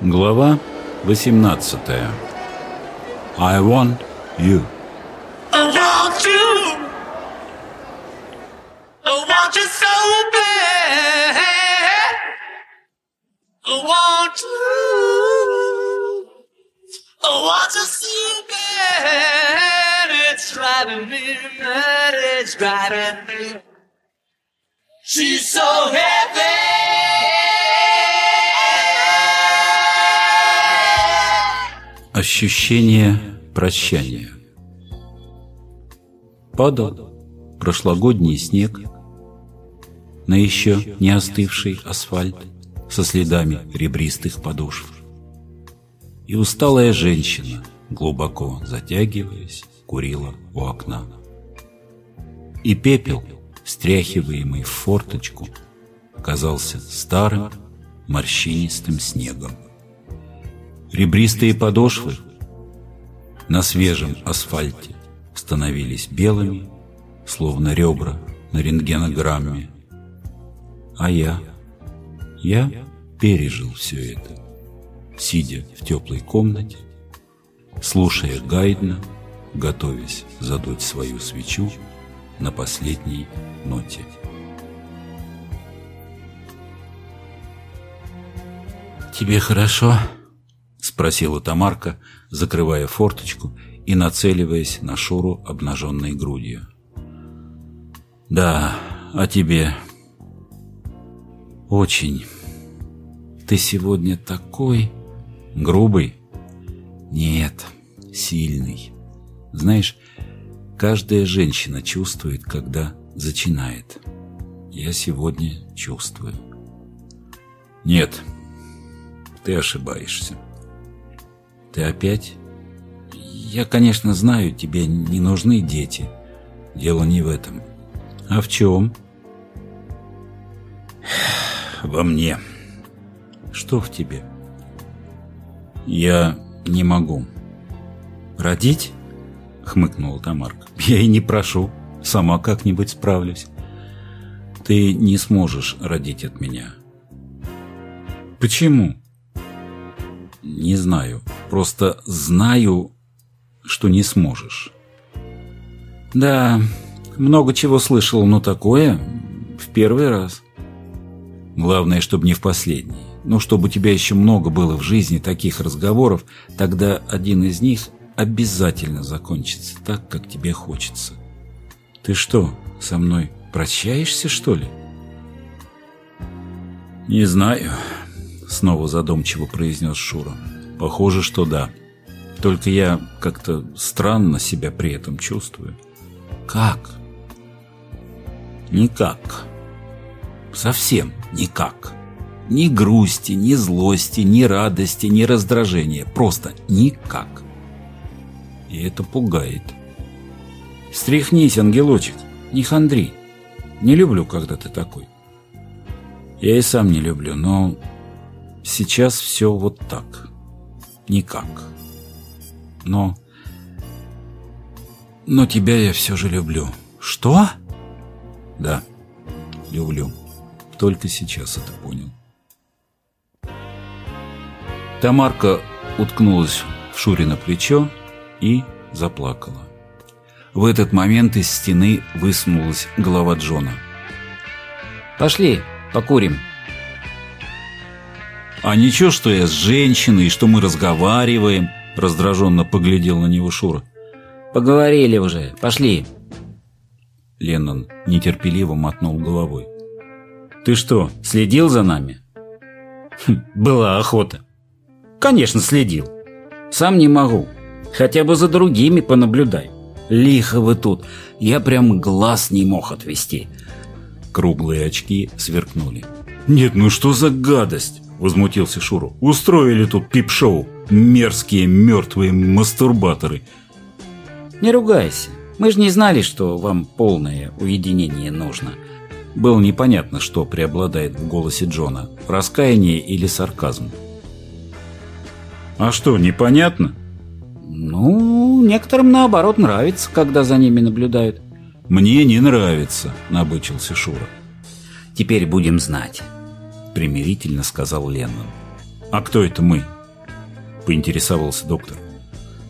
Глава 18 I want you I want you. I want you so bad. I want you. I want you so bad. It's driving me mad. It's driving me. She's so heavy. Ощущение прощания Падал прошлогодний снег на еще не остывший асфальт со следами ребристых подошв. И усталая женщина, глубоко затягиваясь, курила у окна. И пепел, стряхиваемый в форточку, казался старым морщинистым снегом. Ребристые подошвы на свежем асфальте становились белыми, словно ребра на рентгенограмме. А я, я пережил все это, сидя в теплой комнате, слушая Гайдна, готовясь задуть свою свечу на последней ноте. «Тебе хорошо?» — спросила Тамарка, закрывая форточку и нацеливаясь на Шуру обнаженной грудью. «Да, а тебе?» «Очень. Ты сегодня такой...» «Грубый?» «Нет, сильный. Знаешь, каждая женщина чувствует, когда зачинает. Я сегодня чувствую». «Нет, ты ошибаешься». «Ты опять?» «Я, конечно, знаю, тебе не нужны дети. Дело не в этом. А в чем?» «Во мне». «Что в тебе?» «Я не могу». «Родить?» — хмыкнула Тамарка. «Я и не прошу. Сама как-нибудь справлюсь». «Ты не сможешь родить от меня». «Почему?» «Не знаю. Просто знаю, что не сможешь». «Да, много чего слышал, но такое в первый раз». «Главное, чтобы не в последний. Ну, чтобы у тебя еще много было в жизни таких разговоров, тогда один из них обязательно закончится так, как тебе хочется. Ты что, со мной прощаешься, что ли?» «Не знаю», — снова задумчиво произнес Шура. Похоже, что да. Только я как-то странно себя при этом чувствую. Как? Никак. Совсем никак. Ни грусти, ни злости, ни радости, ни раздражения. Просто никак. И это пугает. Стряхнись, ангелочек, не хандри. Не люблю, когда ты такой. Я и сам не люблю, но сейчас все вот так никак. Но... Но тебя я все же люблю. Что? Да, люблю. Только сейчас это понял. Тамарка уткнулась в Шурина плечо и заплакала. В этот момент из стены высунулась голова Джона. «Пошли, покурим», «А ничего, что я с женщиной, и что мы разговариваем?» Раздраженно поглядел на него Шура. «Поговорили уже, пошли!» Леннон нетерпеливо мотнул головой. «Ты что, следил за нами?» хм, «Была охота». «Конечно, следил. Сам не могу. Хотя бы за другими понаблюдай. Лихо вы тут. Я прям глаз не мог отвести». Круглые очки сверкнули. «Нет, ну что за гадость?» Возмутился Шуру. «Устроили тут пип-шоу. Мерзкие мертвые мастурбаторы». «Не ругайся. Мы же не знали, что вам полное уединение нужно». Было непонятно, что преобладает в голосе Джона – раскаяние или сарказм. «А что, непонятно?» «Ну, некоторым наоборот нравится, когда за ними наблюдают». «Мне не нравится», – набычился Шура. «Теперь будем знать» примирительно сказал Леннон. А кто это мы? Поинтересовался доктор.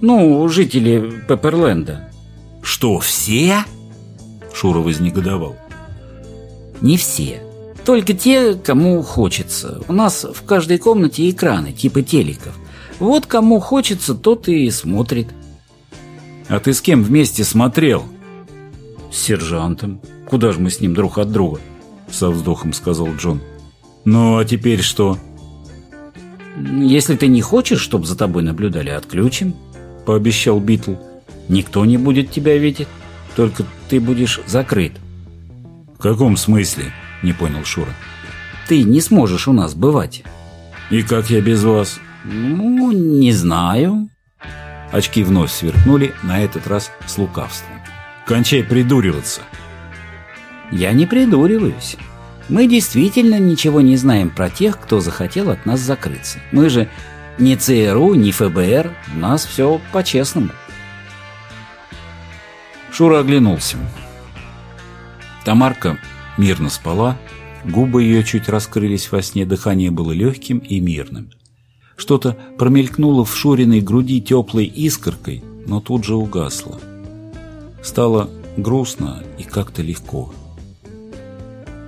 Ну, жители Пепперленда. Что, все? Шура вознегодовал. Не все. Только те, кому хочется. У нас в каждой комнате экраны, типа телеков. Вот кому хочется, тот и смотрит. А ты с кем вместе смотрел? С сержантом. Куда же мы с ним друг от друга? Со вздохом сказал Джон. Ну, а теперь что? Если ты не хочешь, чтобы за тобой наблюдали, отключим. Пообещал Битл. Никто не будет тебя видеть. Только ты будешь закрыт. В каком смысле? Не понял Шура. Ты не сможешь у нас бывать. И как я без вас? Ну, не знаю. Очки вновь сверкнули, на этот раз с лукавством. Кончай придуриваться. Я не придуриваюсь. Мы действительно ничего не знаем про тех, кто захотел от нас закрыться. Мы же не ЦРУ, не ФБР. У нас все по-честному. Шура оглянулся. Тамарка мирно спала, губы ее чуть раскрылись во сне, дыхание было легким и мирным. Что-то промелькнуло в Шуриной груди теплой искоркой, но тут же угасло. Стало грустно и как-то легко.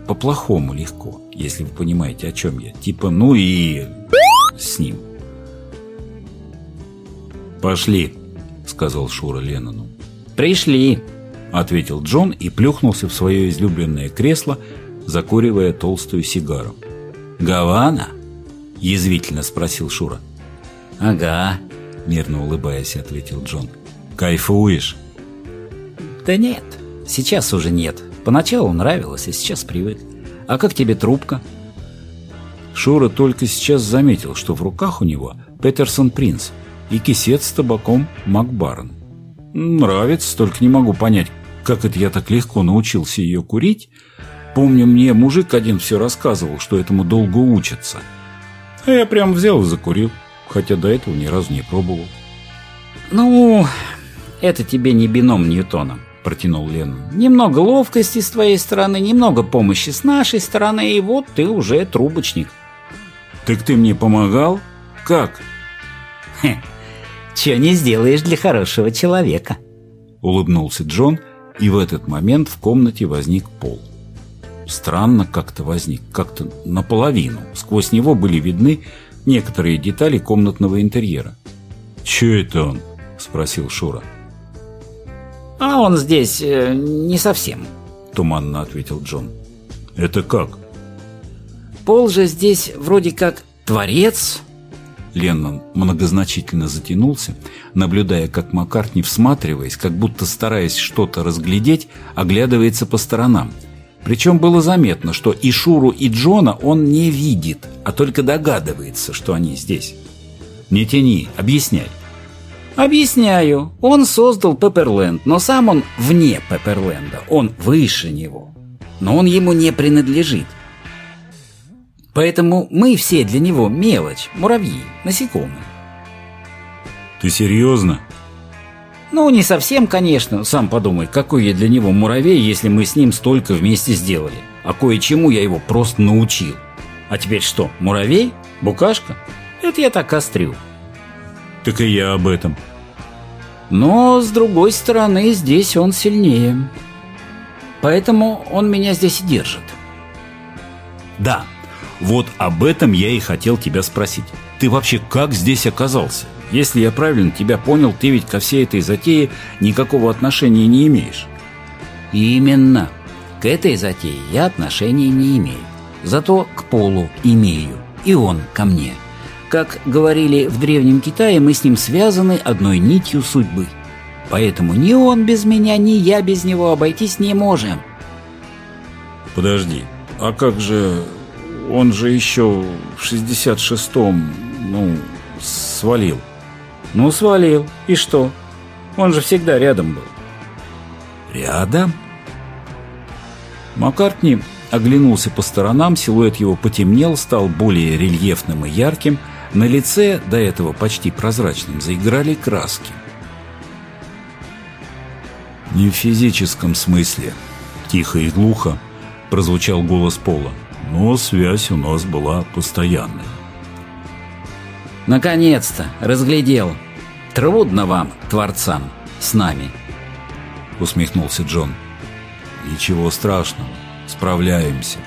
По-плохому легко, если вы понимаете, о чем я. Типа, ну и с ним. «Пошли», — сказал Шура Леннону. «Пришли», — ответил Джон и плюхнулся в свое излюбленное кресло, закуривая толстую сигару. «Гавана?» — язвительно спросил Шура. «Ага», — мирно улыбаясь, ответил Джон. «Кайфуешь?» «Да нет, сейчас уже нет. Поначалу нравилось, а сейчас привык. А как тебе трубка?» Шура только сейчас заметил, что в руках у него Петерсон Принц и кисет с табаком Макбарн. Нравится, только не могу понять, как это я так легко научился ее курить. Помню, мне мужик один все рассказывал, что этому долго учатся. А я прям взял и закурил, хотя до этого ни разу не пробовал. «Ну, это тебе не бином Ньютона», — протянул Леннон. «Немного ловкости с твоей стороны, немного помощи с нашей стороны, и вот ты уже трубочник». «Так ты мне помогал? Как?» «Хе, чего не сделаешь для хорошего человека?» Улыбнулся Джон, и в этот момент в комнате возник пол. Странно как-то возник, как-то наполовину. Сквозь него были видны некоторые детали комнатного интерьера. «Че это он?» – спросил Шура. «А он здесь э, не совсем», – туманно ответил Джон. «Это как?» «Пол же здесь вроде как творец». Леннон многозначительно затянулся, наблюдая, как Маккартни, всматриваясь, как будто стараясь что-то разглядеть, оглядывается по сторонам. Причем было заметно, что и Шуру, и Джона он не видит, а только догадывается, что они здесь. «Не тяни, объясняй». Объясняю. Он создал Пепперленд, но сам он вне Пепперленда. Он выше него. Но он ему не принадлежит. Поэтому мы все для него мелочь, муравьи, насекомые. Ты серьезно? Ну, не совсем, конечно. Сам подумай, какой я для него муравей, если мы с ним столько вместе сделали. А кое-чему я его просто научил. А теперь что, муравей? Букашка? Это я так острю. Так и я об этом. Но, с другой стороны, здесь он сильнее. Поэтому он меня здесь и держит. Да, вот об этом я и хотел тебя спросить. Ты вообще как здесь оказался? Если я правильно тебя понял, ты ведь ко всей этой затее никакого отношения не имеешь. Именно. К этой затее я отношения не имею. Зато к полу имею. И он ко мне. Как говорили в Древнем Китае, мы с ним связаны одной нитью судьбы. Поэтому ни он без меня, ни я без него обойтись не можем. Подожди, а как же... Он же еще в 66-м, ну, свалил. Ну, свалил. И что? Он же всегда рядом был. Рядом? Маккартни оглянулся по сторонам, силуэт его потемнел, стал более рельефным и ярким, на лице, до этого почти прозрачным, заиграли краски. «Не в физическом смысле», — тихо и глухо прозвучал голос Пола, «но связь у нас была постоянной». Наконец-то, разглядел. Трудно вам, творцам, с нами. Усмехнулся Джон. Ничего страшного, справляемся.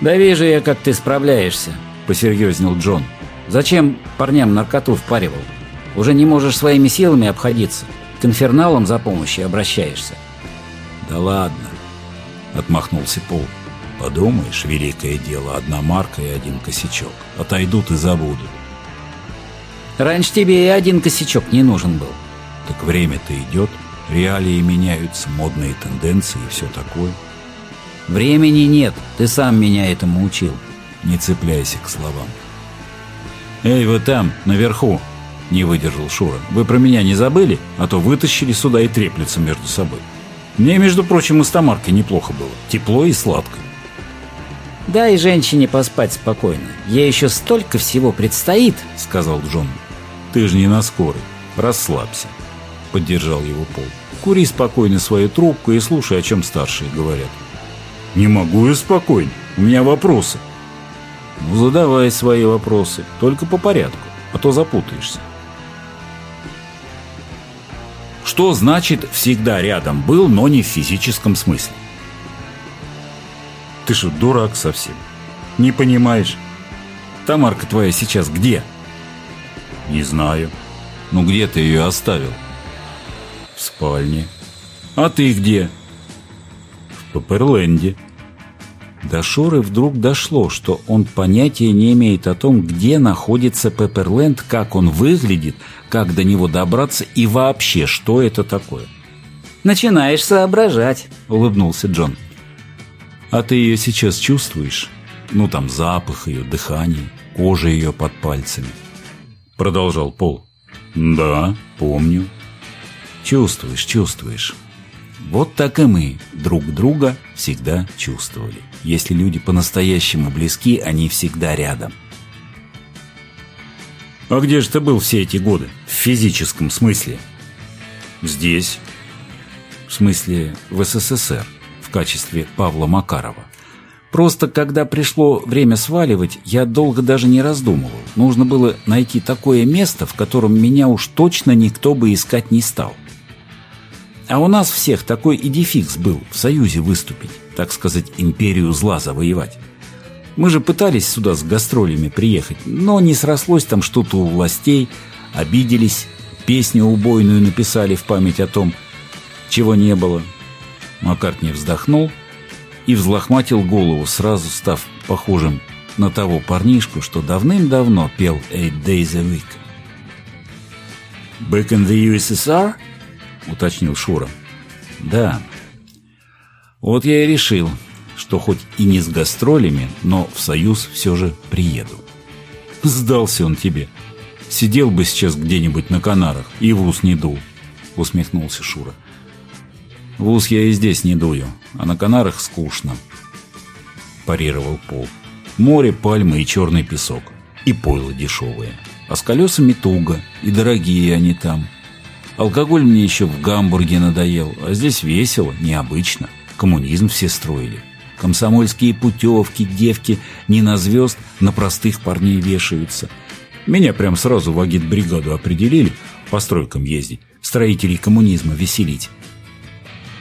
Да вижу я, как ты справляешься, посерьезнел Джон. Зачем парням наркоту впаривал? Уже не можешь своими силами обходиться. К инферналам за помощью обращаешься. Да ладно, отмахнулся Пол. Подумаешь, великое дело, одна марка и один косячок. Отойдут и забудут. Раньше тебе и один косячок не нужен был. Так время-то идет, реалии меняются, модные тенденции и все такое. Времени нет, ты сам меня этому учил. Не цепляйся к словам. «Эй, вы там, наверху!» — не выдержал Шура. «Вы про меня не забыли? А то вытащили сюда и треплются между собой. Мне, между прочим, из Тамарки неплохо было. Тепло и сладко». «Дай женщине поспать спокойно. Ей еще столько всего предстоит», — сказал Джон. «Ты же не на скорой. Расслабься», — поддержал его Пол. «Кури спокойно свою трубку и слушай, о чем старшие говорят». «Не могу я спокойно. У меня вопросы». «Ну, задавай свои вопросы, только по порядку, а то запутаешься». Что значит «всегда рядом был, но не в физическом смысле»? Ты что, дурак совсем? Не понимаешь? Тамарка твоя сейчас где? Не знаю. Ну где ты ее оставил? В спальне. А ты где? В Паперленде. До Шоры вдруг дошло, что он понятия не имеет о том, где находится Пепперленд, как он выглядит, как до него добраться и вообще, что это такое. «Начинаешь соображать», — улыбнулся Джон. А ты ее сейчас чувствуешь? Ну, там запах ее, дыхание, кожа ее под пальцами. Продолжал Пол. Да, помню. Чувствуешь, чувствуешь. Вот так и мы друг друга всегда чувствовали. Если люди по-настоящему близки, они всегда рядом. А где же ты был все эти годы? В физическом смысле? Здесь. В смысле, в СССР качестве Павла Макарова. Просто когда пришло время сваливать, я долго даже не раздумывал. Нужно было найти такое место, в котором меня уж точно никто бы искать не стал. А у нас всех такой идификс был в Союзе выступить, так сказать, империю зла завоевать. Мы же пытались сюда с гастролями приехать, но не срослось там что-то у властей, обиделись, песню убойную написали в память о том, чего не было, Маккартни вздохнул и взлохматил голову, сразу став похожим на того парнишку, что давным-давно пел «Eight Days a Week». «Back in the USSR?» — уточнил Шура. «Да. Вот я и решил, что хоть и не с гастролями, но в Союз все же приеду. Сдался он тебе. Сидел бы сейчас где-нибудь на Канарах и в ус не дул», — усмехнулся Шура. В ус я и здесь не дую, а на Канарах скучно. Парировал Пол. Море, пальмы и черный песок. И пойло дешевое. А с колесами туго, и дорогие они там. Алкоголь мне еще в Гамбурге надоел, а здесь весело, необычно. Коммунизм все строили. Комсомольские путевки, девки не на звезд, на простых парней вешаются. Меня прям сразу в агитбригаду определили по стройкам ездить, строителей коммунизма веселить.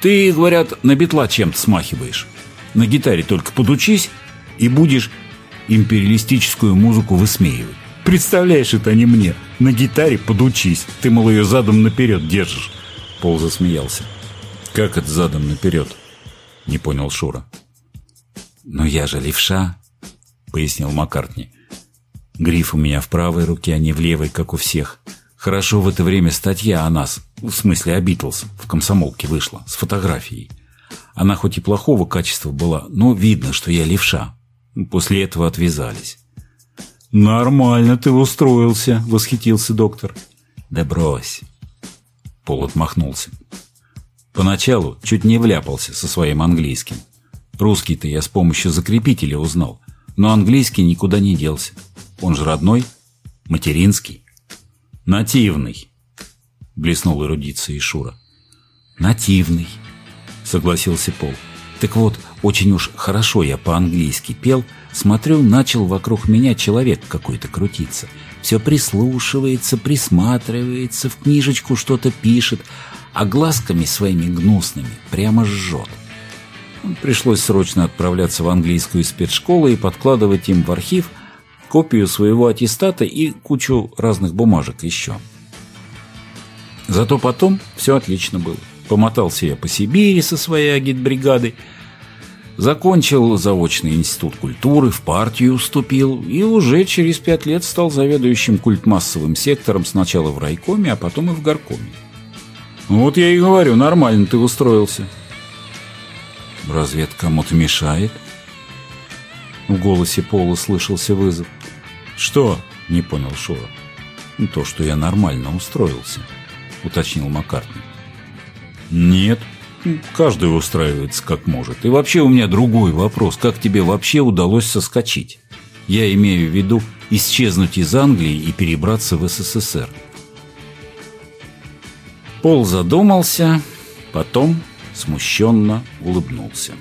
Ты, говорят, на бетла чем-то смахиваешь. На гитаре только подучись и будешь империалистическую музыку высмеивать. Представляешь, это не мне. На гитаре подучись. Ты, мол, ее задом наперед держишь. Пол засмеялся. Как это задом наперед? Не понял Шура. Но я же левша, пояснил Маккартни. Гриф у меня в правой руке, а не в левой, как у всех. Хорошо в это время статья о нас, в смысле о Битлз, в комсомолке вышла, с фотографией. Она хоть и плохого качества была, но видно, что я левша. После этого отвязались. «Нормально ты устроился», — восхитился доктор. «Да брось». Пол отмахнулся. Поначалу чуть не вляпался со своим английским. Русский-то я с помощью закрепителя узнал, но английский никуда не делся. Он же родной, материнский. «Нативный», — блеснул эрудицией Шура. «Нативный», — согласился Пол. Так вот, очень уж хорошо я по-английски пел, смотрю, начал вокруг меня человек какой-то крутиться. Все прислушивается, присматривается, в книжечку что-то пишет, а глазками своими гнусными прямо жжет. Пришлось срочно отправляться в английскую спецшколу и подкладывать им в архив копию своего аттестата и кучу разных бумажек еще. Зато потом все отлично было. Помотался я по Сибири со своей агитбригадой, закончил заочный институт культуры, в партию уступил и уже через пять лет стал заведующим культмассовым сектором сначала в райкоме, а потом и в горкоме. Вот я и говорю, нормально ты устроился. Разве это кому-то мешает? В голосе Пола слышался вызов. Что? Не понял Шура. То, что я нормально устроился, уточнил Маккартни. Нет, каждый устраивается как может. И вообще у меня другой вопрос. Как тебе вообще удалось соскочить? Я имею в виду исчезнуть из Англии и перебраться в СССР. Пол задумался, потом смущенно улыбнулся.